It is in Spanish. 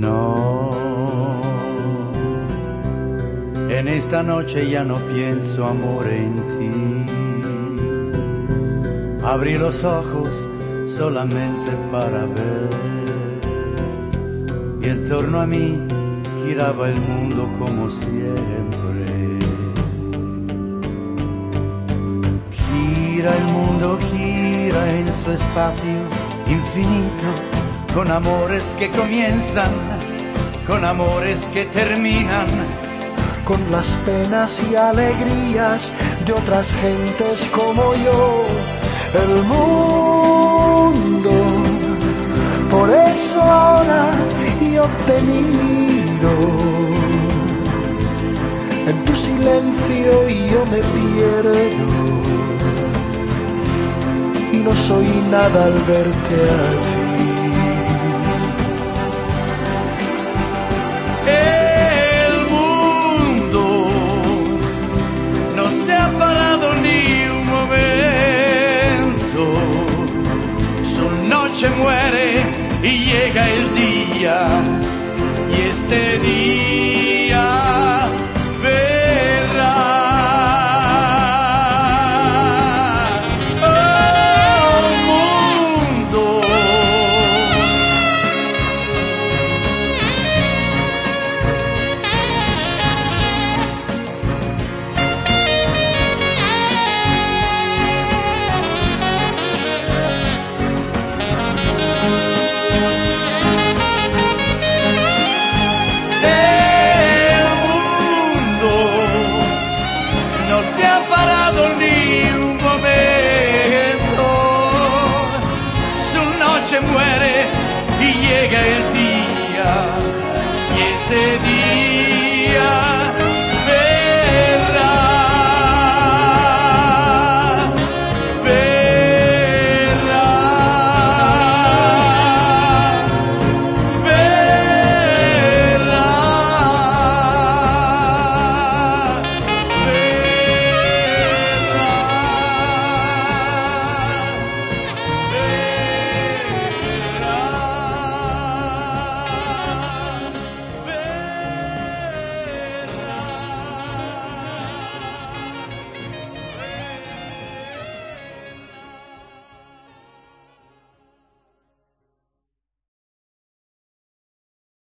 No, en esta noche ya no pienso amor en ti. Abrí los ojos solamente para ver. Y en torno a mí giraba el mundo como siempre. Gira el mundo, gira en su espacio infinito con amores que comienzan, con amores que terminan con las penas y alegrías de otras gentes como yo. El mundo, por eso ahora yo te miro. En tu silencio yo me pierdo. Y no soy nada al verte a ti. Se muere y llega el día y este día muere y llega el día y ese día